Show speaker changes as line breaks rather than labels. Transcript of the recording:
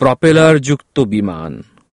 Propeller যুক্ত বিমান।